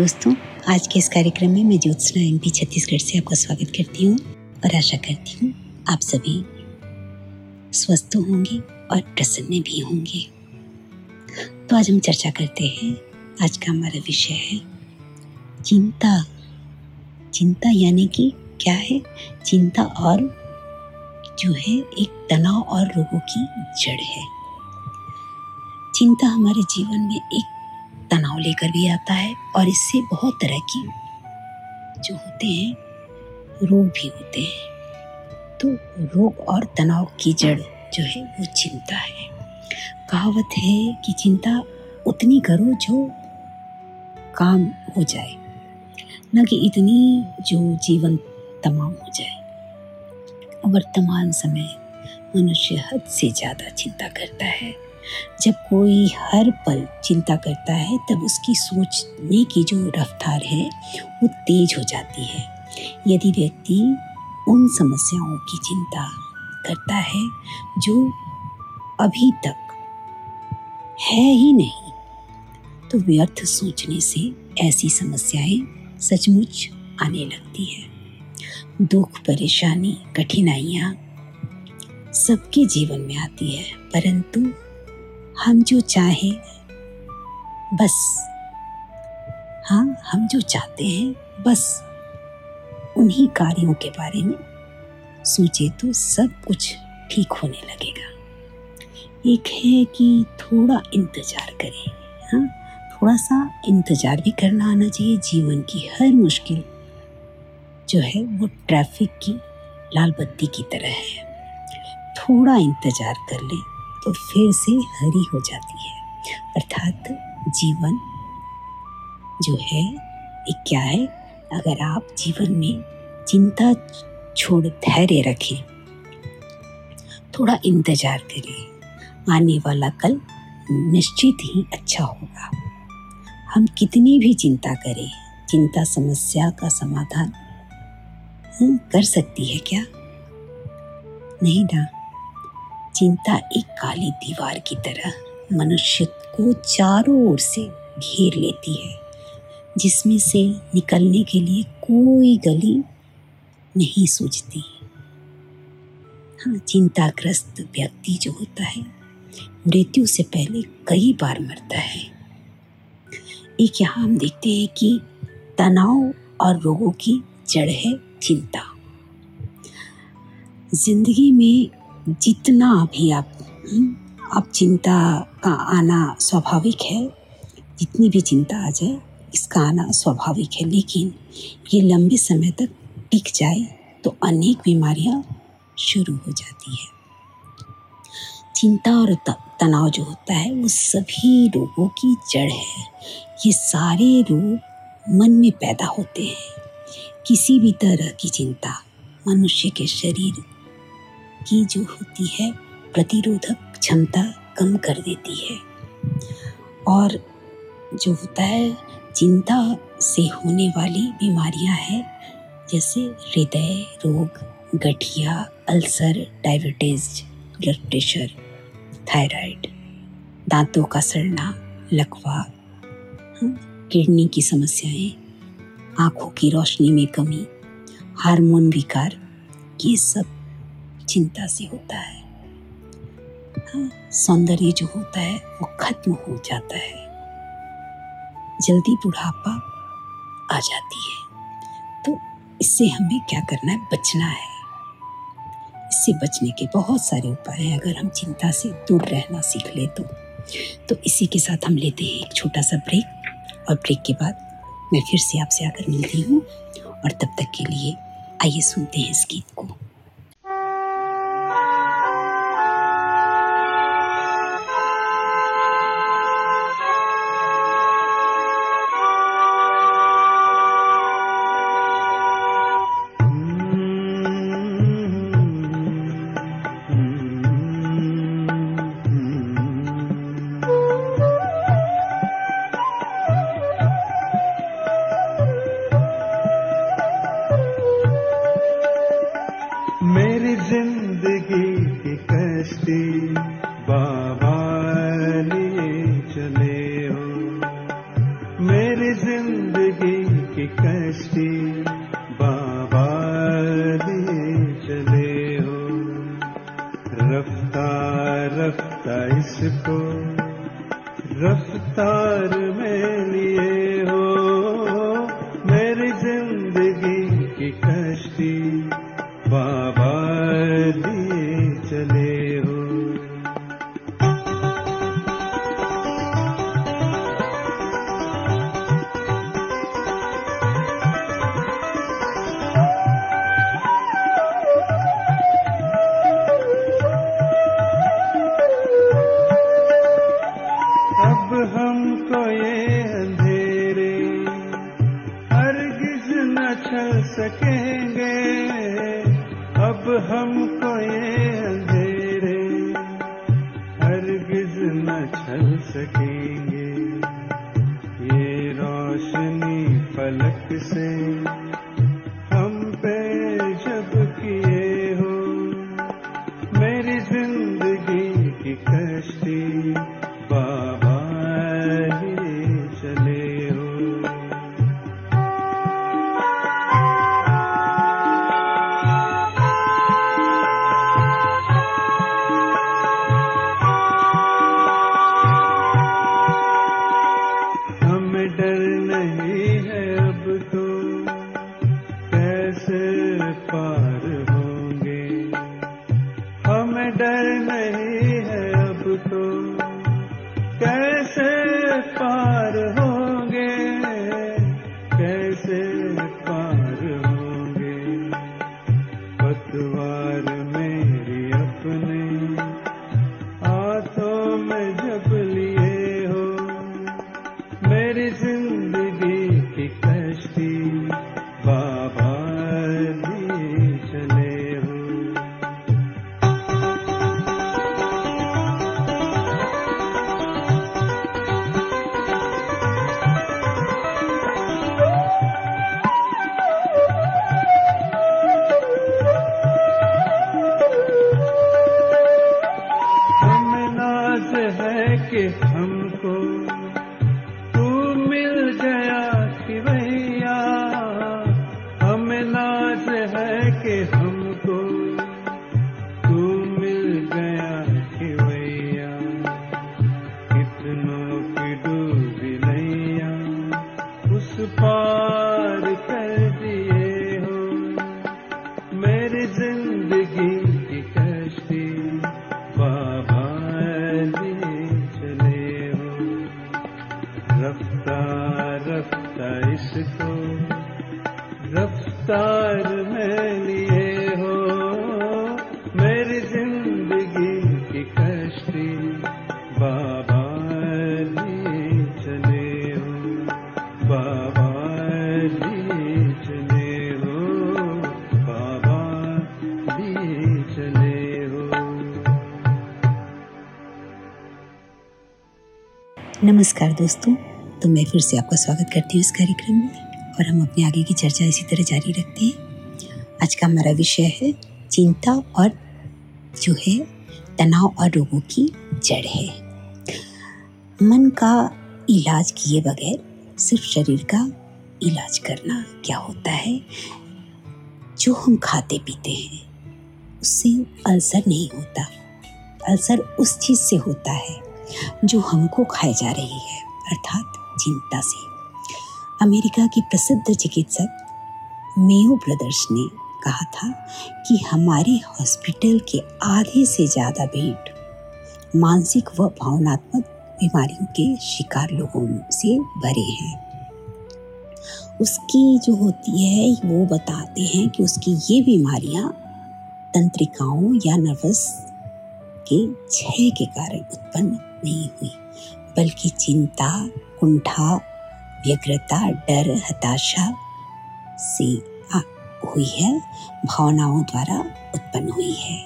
दोस्तों, आज के इस कार्यक्रम में मैं ज्योत्सना एम पी छत्तीसगढ़ से आपका स्वागत करती हूँ और आशा करती हूँ आप सभी स्वस्थ होंगे और प्रसन्न भी होंगे। तो आज हम चर्चा करते हैं, आज का हमारा विषय है, चिंता। चिंता यानी कि क्या है? चिंता और जो है, एक तनाव और रोगों की जड़ है। चिंता हमारे जीवन में एक तनाव लेकर भी आता है और इससे बहुत तरह की जो होते हैं, रोग भी होते हैं। तो रोग और तनाव की जड़ जो है, वो चिंता है। कहावत है कि चिंता उतनी करो जो काम हो जाए, न कि इतनी जो जीवन तमाम हो जाए। वर्तमान समय मनुष्य हद से ज़्यादा चिंता करता है। जब कोई हर पल चिंता करता है, तब उसकी सोचने की जो रफ्तार है, वो तेज हो जाती है। यदि व्यक्ति उन समस्याओं की चिंता करता है, जो अभी तक है ही नहीं तो व्यर्थ सोचने से ऐसी समस्याएँ सचमुच आने लगती है। दुख, परेशानी, कठिनाइयाँ सबके जीवन में आती है, परंतु हम जो चाहें, बस। हाँ हम जो चाहते हैं, बस। उन्हीं कार्यों के बारे में सोचे तो सब कुछ ठीक होने लगेगा। एक है कि थोड़ा इंतज़ार करें हाँ। थोड़ा सा इंतज़ार भी करना आना चाहिए। जीवन की हर मुश्किल जो है, वो ट्रैफ़िक की लाल बत्ती की तरह है। थोड़ा इंतज़ार कर लें। तो फिर से हरी हो जाती है। अर्थात जीवन जो है एक क्या है? अगर आप जीवन में चिंता छोड़ धैर्य रखें, थोड़ा इंतज़ार करें, आने वाला कल निश्चित ही अच्छा होगा। हम कितनी भी चिंता करें, चिंता समस्या का समाधान कर सकती है क्या? नहीं ना। चिंता एक काली दीवार की तरह मनुष्य को चारों ओर से घेर लेती है, जिसमें से निकलने के लिए कोई गली नहीं सूझती। हाँ चिंताग्रस्त व्यक्ति जो होता है, मृत्यु से पहले कई बार मरता है। एक यहाँ हम देखते हैं कि तनाव और रोगों की जड़ है चिंता। ज़िंदगी में जितना भी आप आप चिंता का आना स्वाभाविक है, जितनी भी चिंता आ जाए, इसका आना स्वाभाविक है। लेकिन ये लंबे समय तक टिक जाए तो अनेक बीमारियाँ शुरू हो जाती है। चिंता और तनाव जो होता है, वो सभी रोगों की जड़ है। ये सारे रोग मन में पैदा होते हैं। किसी भी तरह की चिंता मनुष्य के शरीर की जो होती है प्रतिरोधक क्षमता कम कर देती है। और जो होता है चिंता से होने वाली बीमारियाँ हैं जैसे हृदय रोग गठिया ulcer diabetes blood pressure thyroid दांतों का सड़ना लकवा हाँ, किडनी की समस्याएँ आँखों की रोशनी में कमी हार्मोन विकार ये सब चिंता से होता है। हाँ सौंदर्य जो होता है, वो खत्म हो जाता है। जल्दी बुढ़ापा आ जाती है। तो इससे हमें क्या करना है? बचना है। इससे बचने के बहुत सारे उपाय हैं। अगर हम चिंता से दूर रहना सीख ले तो। तो इसी के साथ हम लेते हैं एक छोटा सा ब्रेक। और ब्रेक के बाद मैं फिर से आपसे आकर मिलती हूँ। और तब तक के लिए आइए सुनते हैं इस गीत को। बाबा चले हो। रफ्तार रफ्तार इसको रफ्तार हमको ये अंधेरे हरगिज न छल सकेंगे। ये रोशनी फलक से डर नहीं है कि हमको नमस्कार दोस्तों तो मैं फिर से आपका स्वागत करती हूँ इस कार्यक्रम में और हम अपने आगे की चर्चा इसी तरह जारी रखते हैं। आज का हमारा विषय है, चिंता और जो है, तनाव और रोगों की जड़ है। मन का इलाज किए बगैर सिर्फ़ शरीर का इलाज करना क्या होता है? जो हम खाते पीते हैं, उससे अल्सर नहीं होता। अल्सर उस चीज़ से होता है जो हमको खाई जा रही है, अर्थात चिंता से। अमेरिका की प्रसिद्ध चिकित्सक मेयो ब्रदर्स ने कहा था कि हमारे हॉस्पिटल के आधे से ज़्यादा बेड मानसिक व भावनात्मक बीमारियों के शिकार लोगों से भरे हैं। उसकी जो होती है, वो बताते हैं कि उसकी ये बीमारियाँ तंत्रिकाओं या नर्वस के क्षय के कारण उत्पन्न नहीं हुई बल्कि चिंता, कुंठा, व्यग्रता, डर, हताशा से हुई है, भावनाओं द्वारा उत्पन्न हुई है।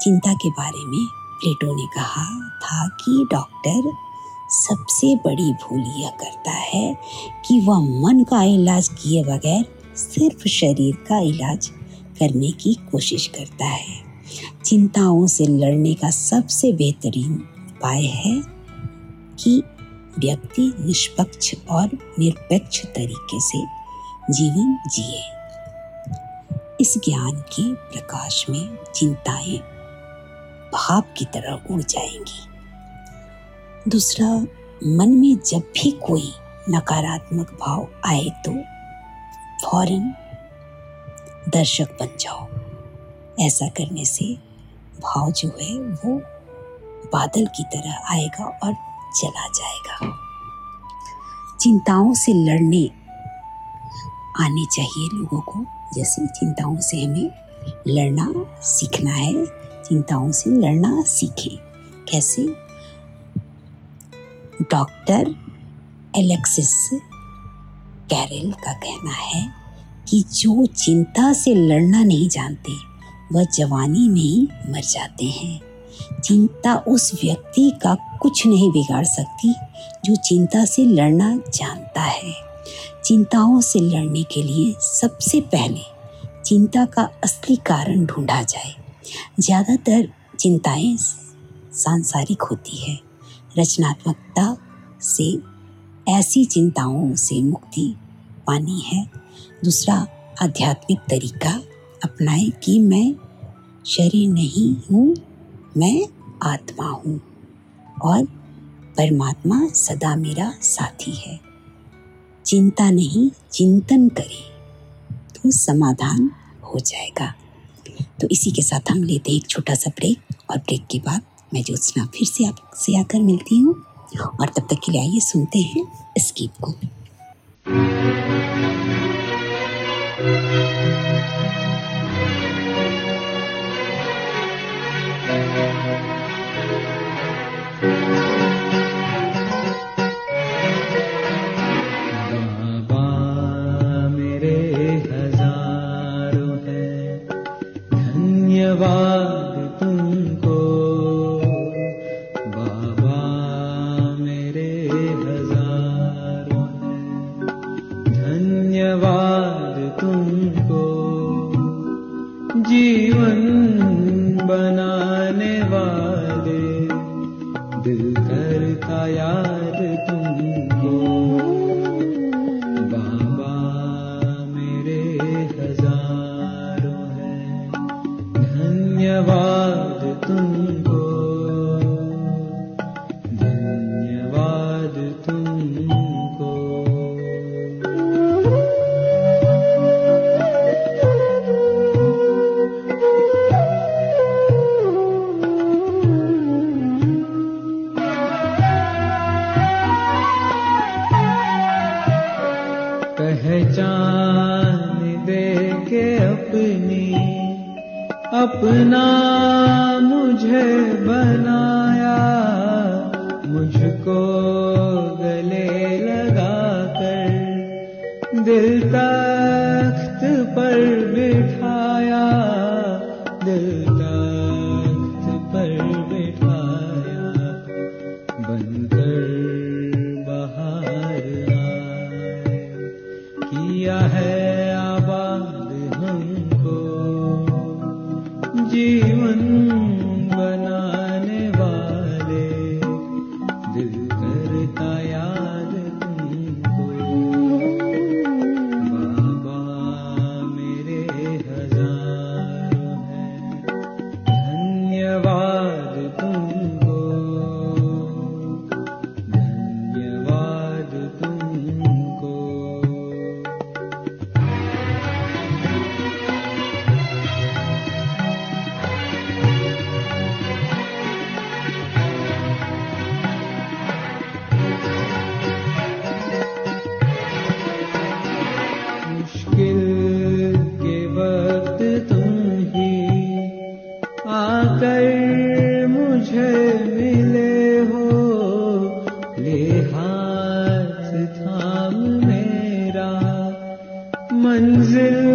चिंता के बारे में प्लेटो ने कहा था कि डॉक्टर सबसे बड़ी भूल यह करता है कि वह मन का इलाज किए बगैर सिर्फ़ शरीर का इलाज करने की कोशिश करता है। चिंताओं से लड़ने का सबसे बेहतरीन उपाय है कि व्यक्ति निष्पक्ष और निरपेक्ष तरीके से जीवन जिए। इस ज्ञान के प्रकाश में चिंताएँ भाप की तरह उड़ जाएँगी। दूसरा, मन में जब भी कोई नकारात्मक भाव आए तो फ़ौरन दर्शक बन जाओ। ऐसा करने से भाव जो है वो बादल की तरह आएगा और चला जाएगा। चिंताओं से लड़ने आने चाहिए लोगों को। जैसे चिंताओं से हमें लड़ना सीखना है, चिंताओं से लड़ना सीखें। कैसे? डॉक्टर एलेक्सिस कैरल का कहना है कि जो चिंता से लड़ना नहीं जानते, वह जवानी में ही मर जाते हैं। चिंता उस व्यक्ति का कुछ नहीं बिगाड़ सकती जो चिंता से लड़ना जानता है। चिंताओं से लड़ने के लिए सबसे पहले चिंता का असली कारण ढूंढा जाए। ज़्यादातर चिंताएँ सांसारिक होती है। रचनात्मकता से ऐसी चिंताओं से मुक्ति पानी है। दूसरा, आध्यात्मिक तरीका अपनाएँ कि मैं शरीर नहीं हूँ मैं आत्मा हूँ और परमात्मा सदा मेरा साथी है। चिंता नहीं, चिंतन करे तो समाधान हो जाएगा। तो इसी के साथ हम लेते हैं एक छोटा सा ब्रेक और ब्रेक के बाद मैं ज्योत्सना फिर से आपसे आकर मिलती हूँ। और तब तक के लिए आइए सुनते हैं गीत को। अपना मुझे बना manzil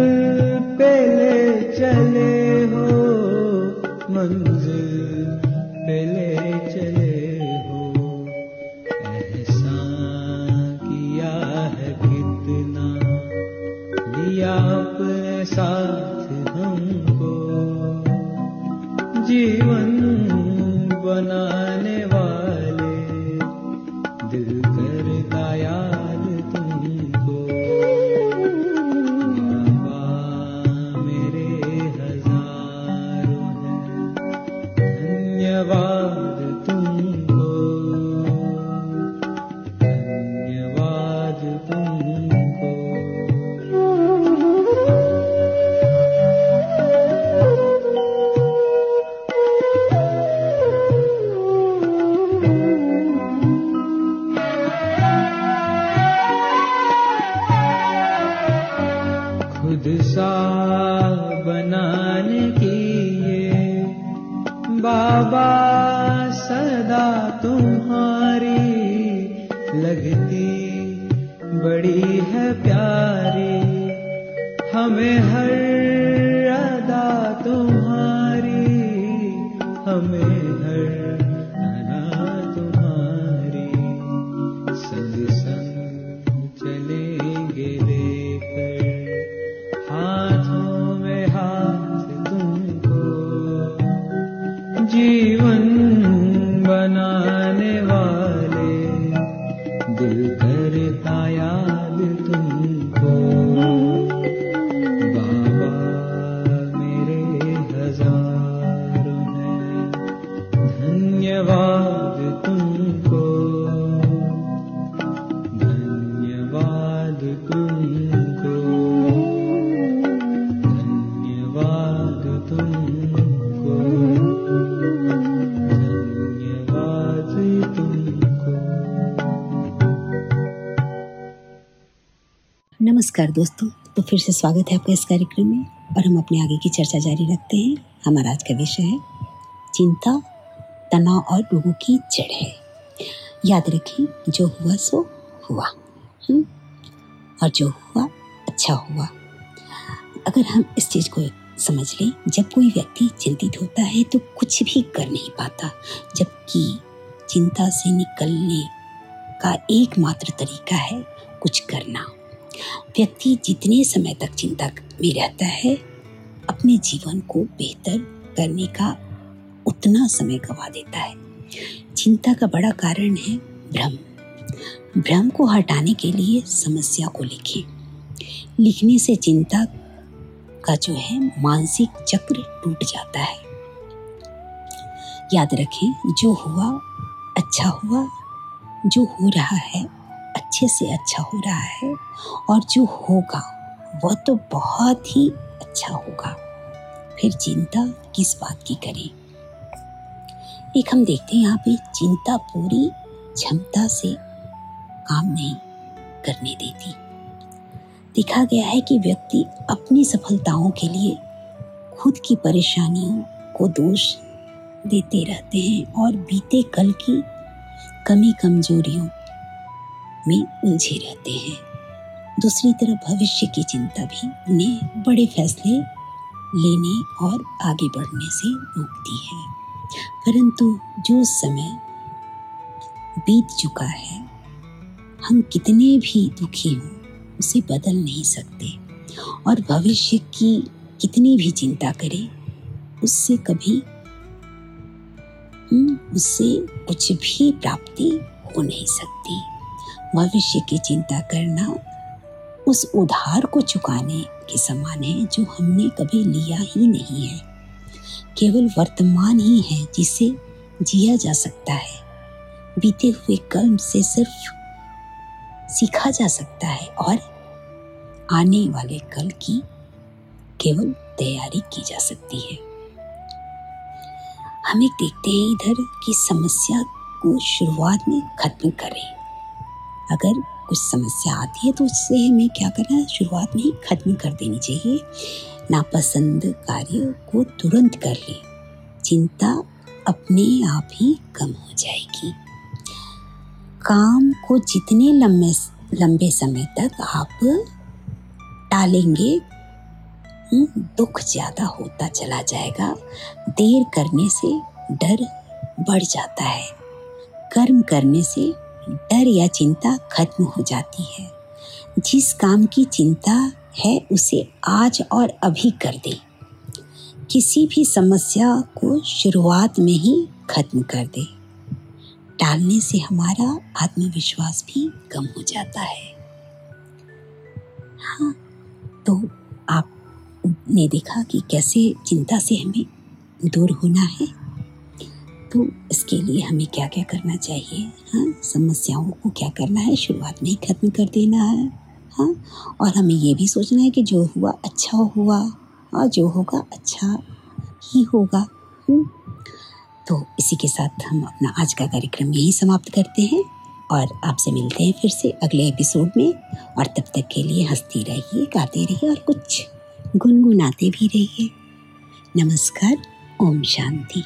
जीवन बना। नमस्कार दोस्तों। तो फिर से स्वागत है आपका इस कार्यक्रम में और हम अपने आगे की चर्चा जारी रखते हैं। हमारा आज का विषय है, चिंता, तनाव और रोगों की जड़ है। याद रखें, जो हुआ सो हुआ हम्म? और जो हुआ अच्छा हुआ। अगर हम इस चीज़ को समझ लें, जब कोई व्यक्ति चिंतित होता है तो कुछ भी कर नहीं पाता, जबकि चिंता से निकलने का एकमात्र तरीका है कुछ करना। व्यक्ति जितने समय तक चिंता में रहता है, अपने जीवन को बेहतर करने का उतना समय गवा देता है। चिंता का बड़ा कारण है भ्रम। भ्रम को हटाने के लिए समस्या को लिखें। लिखने से चिंता का जो है मानसिक चक्र टूट जाता है। याद रखें, जो हुआ अच्छा हुआ, जो हो रहा है अच्छे से अच्छा हो रहा है और जो होगा वह तो बहुत ही अच्छा होगा। फिर चिंता किस बात की करें? एक हम देखते हैं यहाँ पे, चिंता पूरी क्षमता से काम नहीं करने देती। देखा गया है कि व्यक्ति अपनी सफलताओं के लिए खुद की परेशानियों को दोष देते रहते हैं और बीते कल की कमी कमजोरियों में उलझे रहते हैं। दूसरी तरफ़ भविष्य की चिंता भी उन्हें बड़े फैसले लेने और आगे बढ़ने से रोकती है। परंतु जो समय बीत चुका है, हम कितने भी दुखी हों, उसे बदल नहीं सकते। और भविष्य की कितनी भी चिंता करें, उससे कभी उससे कुछ भी प्राप्ति हो नहीं सकती। भविष्य की चिंता करना, उस उधार को चुकाने के समान है जो हमने कभी लिया ही नहीं है। केवल वर्तमान ही है जिसे जिया जा सकता है। बीते हुए कर्म से सिर्फ़ सीखा जा सकता है और आने वाले कल की केवल तैयारी की जा सकती है। हम देखते हैं इधर कि समस्या को शुरुआत में खत्म करें। अगर कुछ समस्या आती है तो उससे हमें क्या करना है? शुरुआत में ही खत्म कर देनी चाहिए। नापसंद कार्य को तुरंत कर ले। चिंता अपने आप ही कम हो जाएगी। काम को जितने लंबे लंबे समय तक आप टालेंगे दुख ज़्यादा होता चला जाएगा। देर करने से डर बढ़ जाता है। कर्म करने से डर या चिंता खत्म हो जाती है। जिस काम की चिंता है, उसे आज और अभी कर दे। किसी भी समस्या को शुरुआत में ही खत्म कर दे। टालने से हमारा आत्मविश्वास भी कम हो जाता है। हाँ तो आपने देखा कि कैसे चिंता से हमें दूर होना है? तो इसके लिए हमें क्या क्या करना चाहिए? हाँ समस्याओं को क्या करना है? शुरुआत में ही खत्म कर देना है। हाँ और हमें ये भी सोचना है कि जो हुआ अच्छा हुआ, और जो होगा अच्छा ही होगा। हम्म। तो इसी के साथ हम अपना आज का कार्यक्रम यही समाप्त करते हैं, और आपसे मिलते हैं फिर से अगले एपिसोड में। और तब तक के लिए हंसती रहिए, गाते रहिए, और कुछ गुनगुनाते भी रहिए। नमस्कार, ओम शांति।